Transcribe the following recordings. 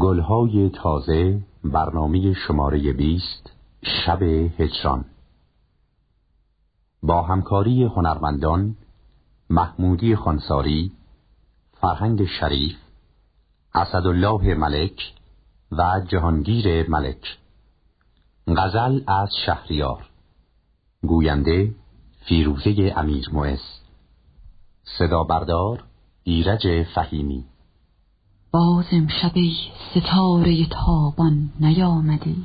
گلهای تازه برنامه شماره 20 شب هجران. با همکاری هنرمندان محمودی خانساری فرهنگ شریف اسدالله ملک و جهانگیر ملک. غزل از شهریار. گوینده فیروزه امیر معز صدا بردار ایرج فهیمی. باز امشب ستاره تابان نیامدی.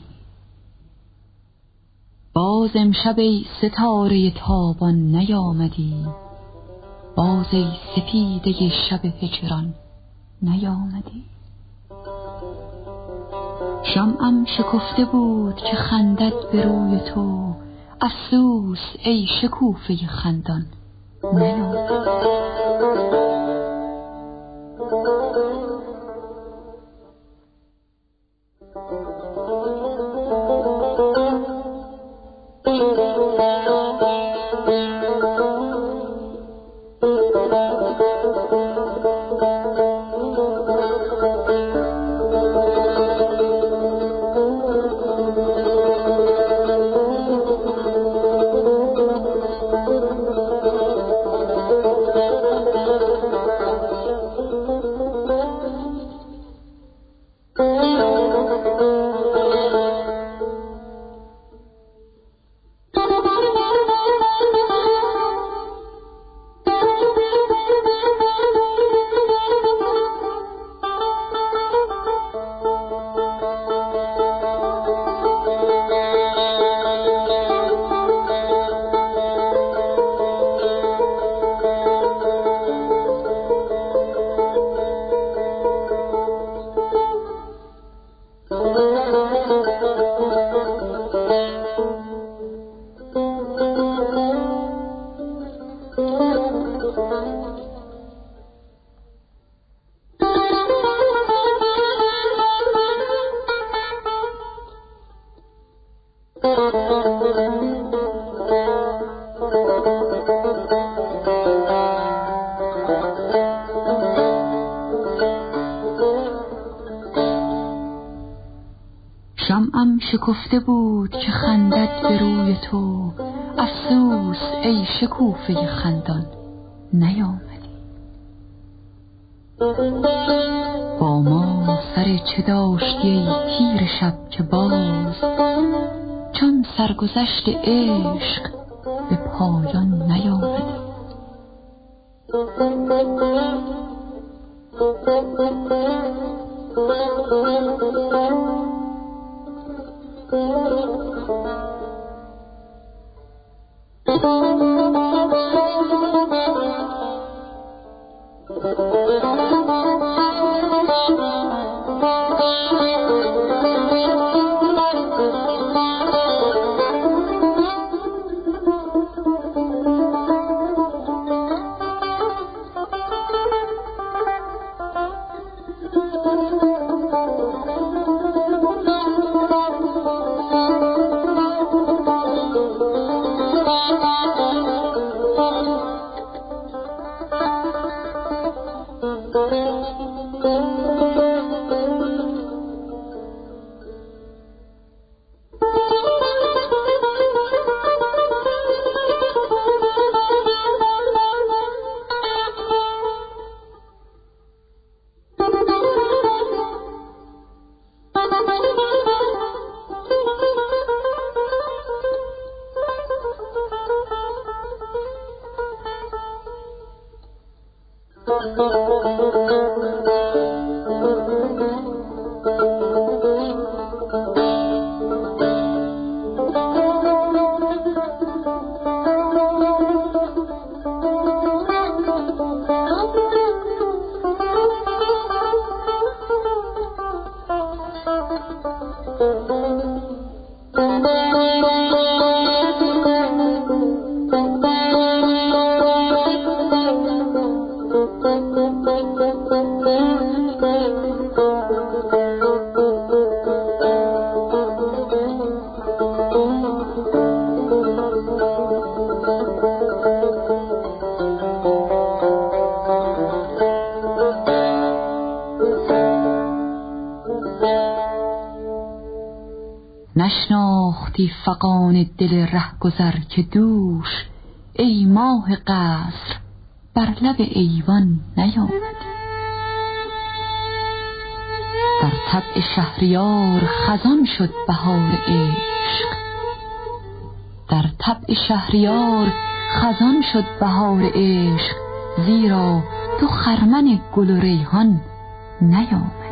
باز امشب ستاره تابان نیامدی. باز ای سپیده شب هجران نیامدی. شمعم شکفته بود که خندد به روی تو. افسوس ای شکوفه خندان نیامدی. شکوفه خندان نیامدی؟ با ما سر چه داشتی تیر شب که باز؟ چون سرگذشت عشق دل رهگذر که دوش ای ماه قصر بر لب ایوان نیامدی در طبع شهریار خزان شد بهار عشق. در طبع شهریار خزان شد بهار عشق زیرا تو خرمن گل و ریحان نیامدی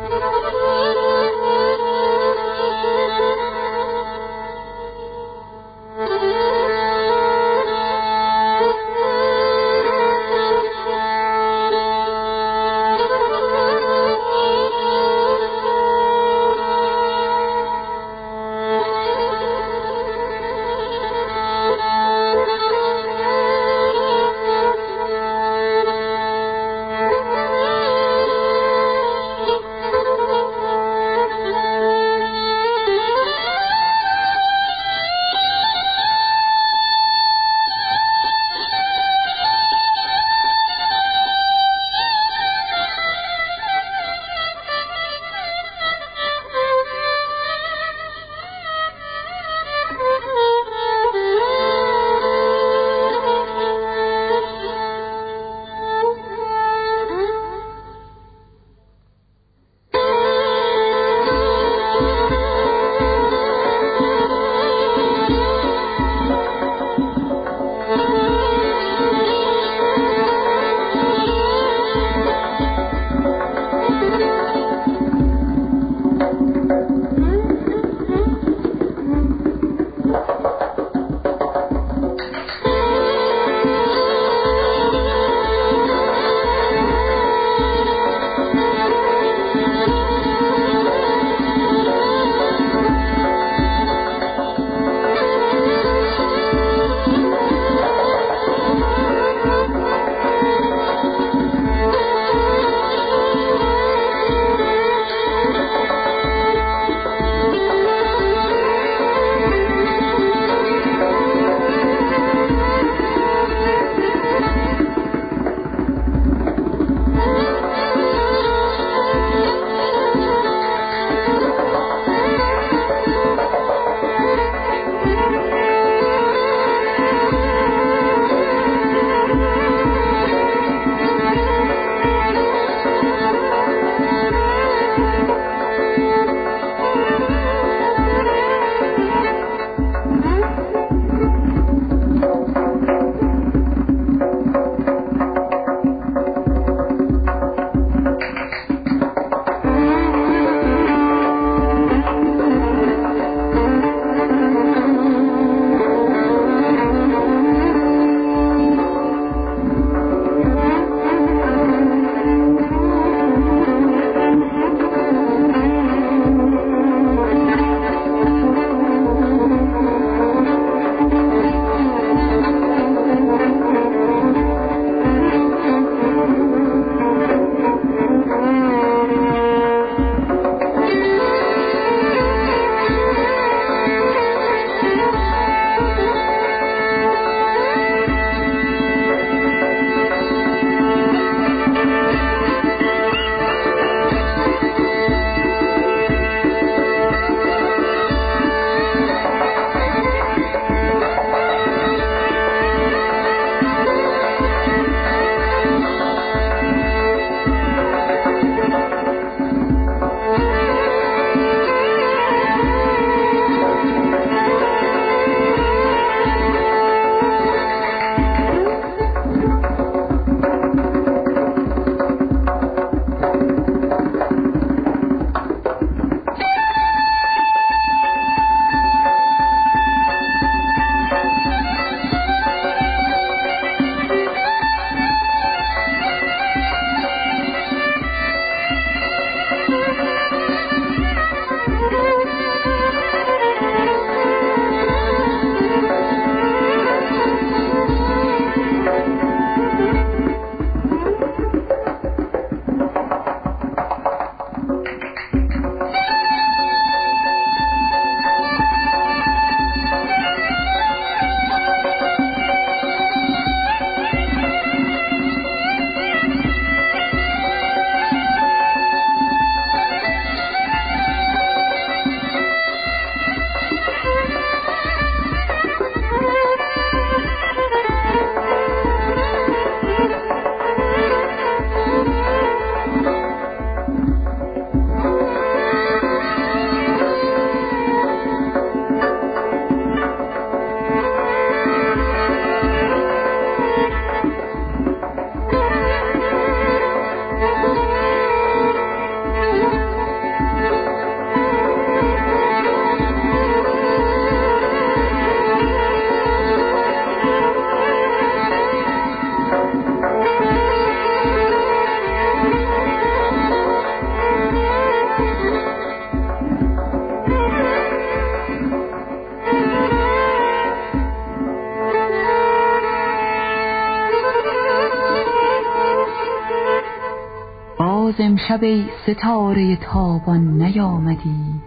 امشب ای ستاره تابان نیامدی.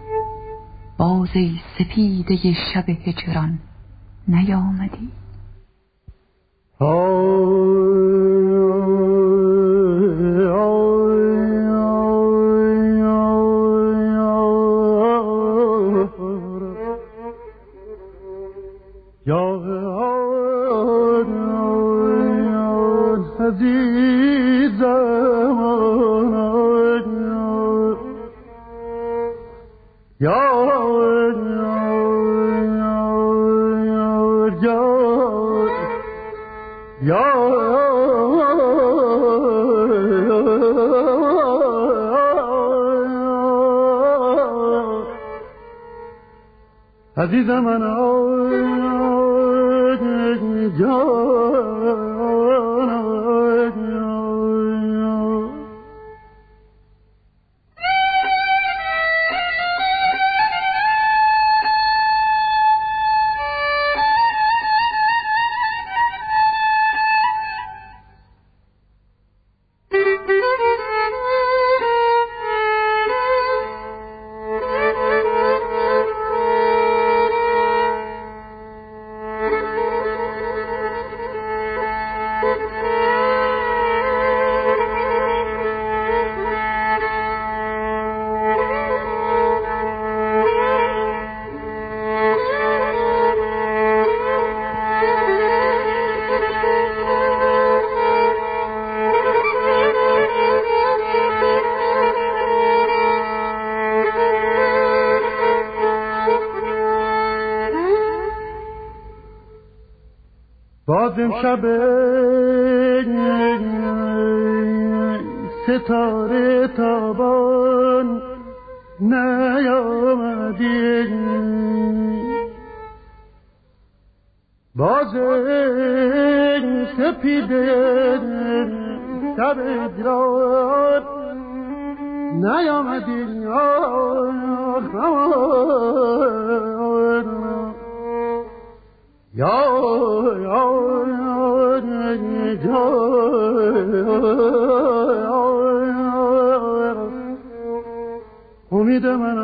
باز ای سپیده شب هجران نیامدی. عزیز من شب ستاره تابان نیامدی. باز سپیده شب اجران نیامدی. آه یا یا امید من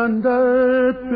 conduct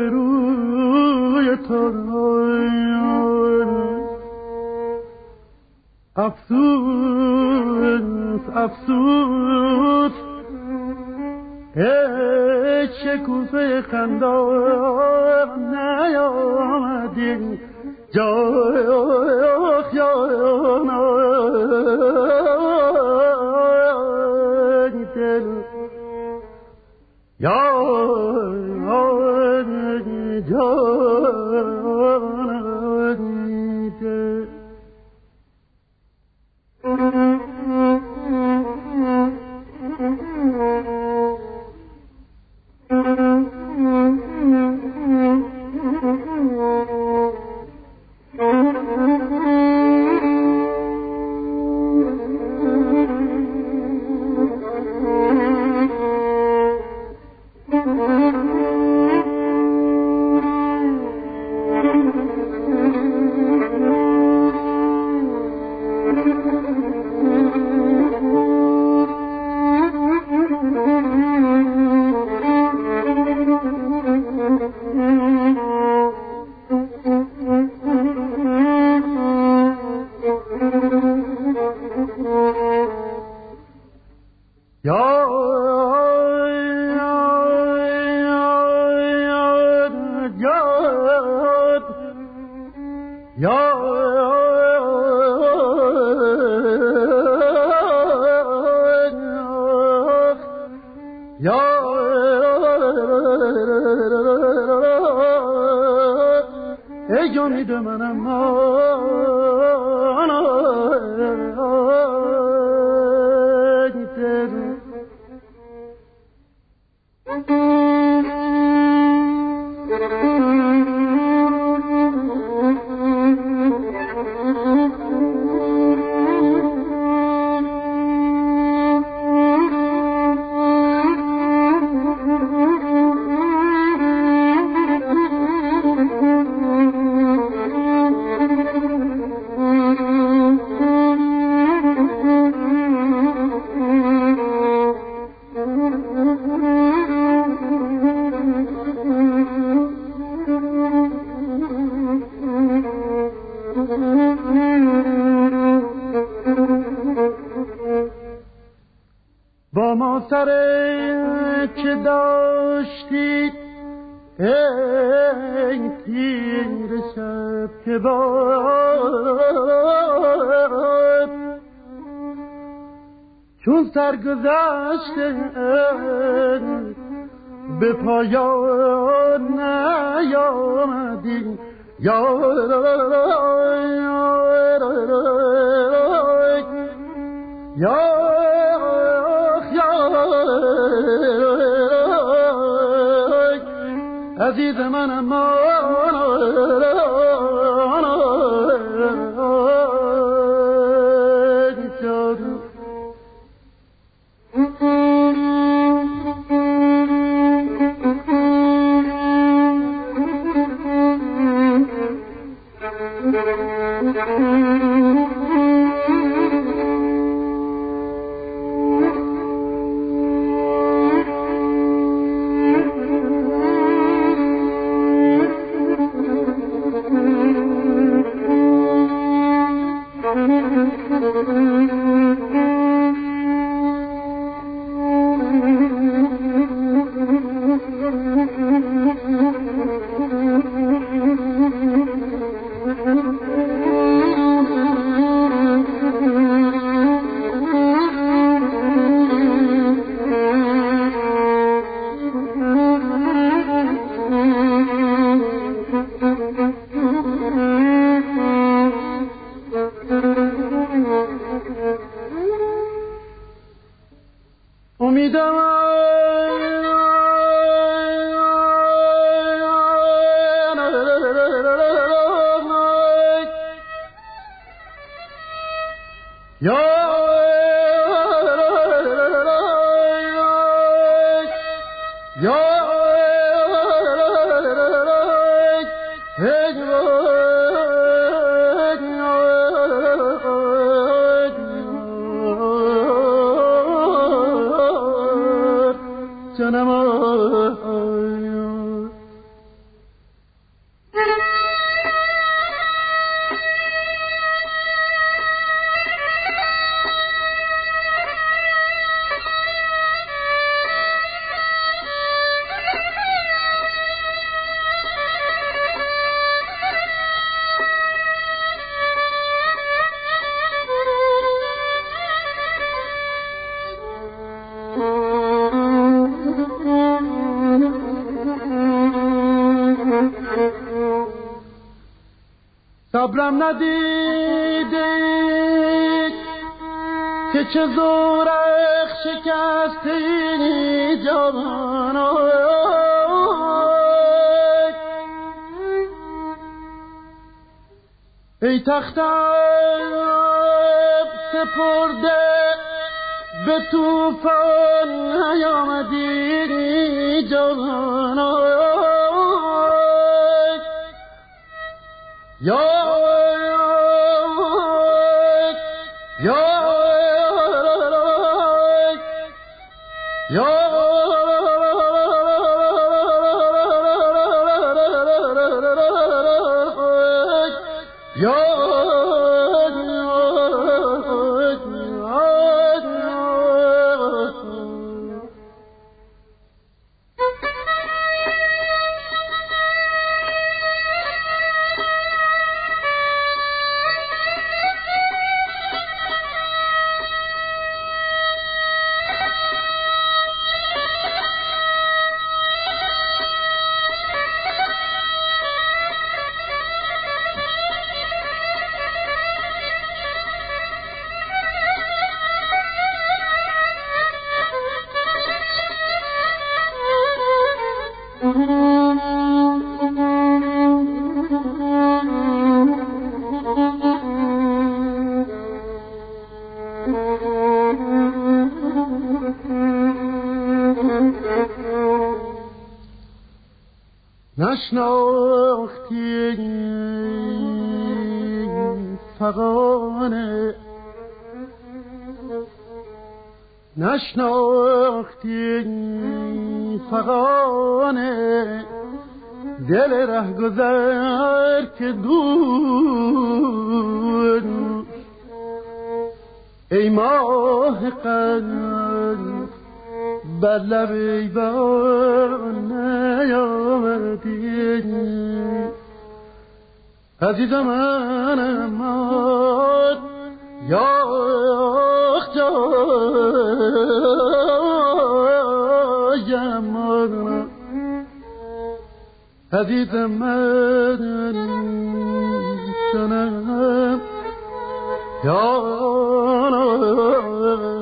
سرگذشته به پایان نیامدی یا یا عزیز من ما صبرم ندیده که چه زورخ شکستی جوان ای تختم سپرده به توفان نیامدی جوان یا فقانه دل ره گذر که دور ای ماه قلب بر لب ایوان نیامدی. عزیزم من مات یا جایم عزیزم من سنم یا در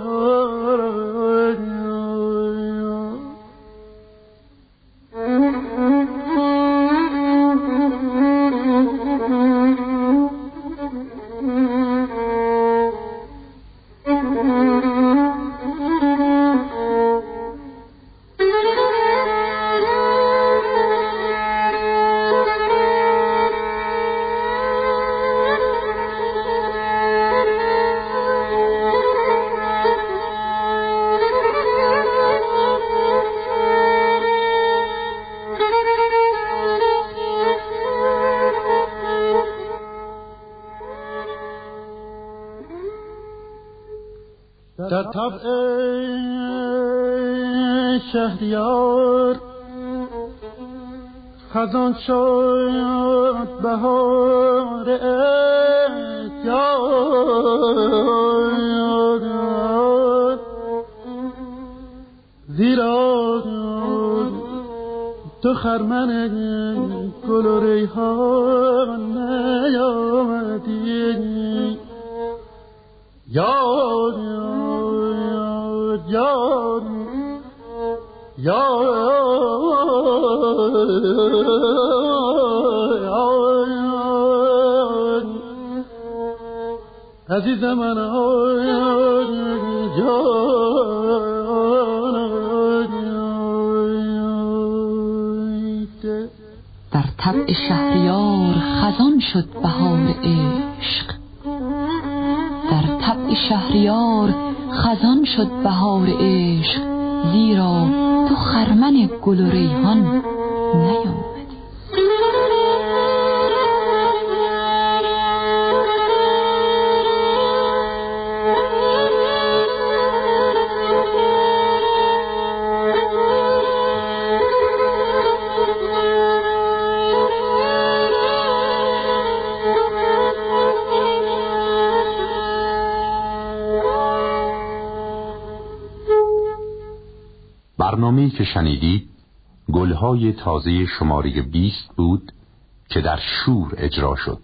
طبع شهریار. خزان شد بهار اتیار زیرا تو خرمن گل و ریحان نیامدی. یاد جان. یا عزیز من در طبع شهریار خزان شد بهار عشق. در طبع شهریار خزان شد بهار عشق زیرا تو خرمن گل و ریحان نیام که شنیدید گلهای تازه شماره 20 بود که در شور اجرا شد.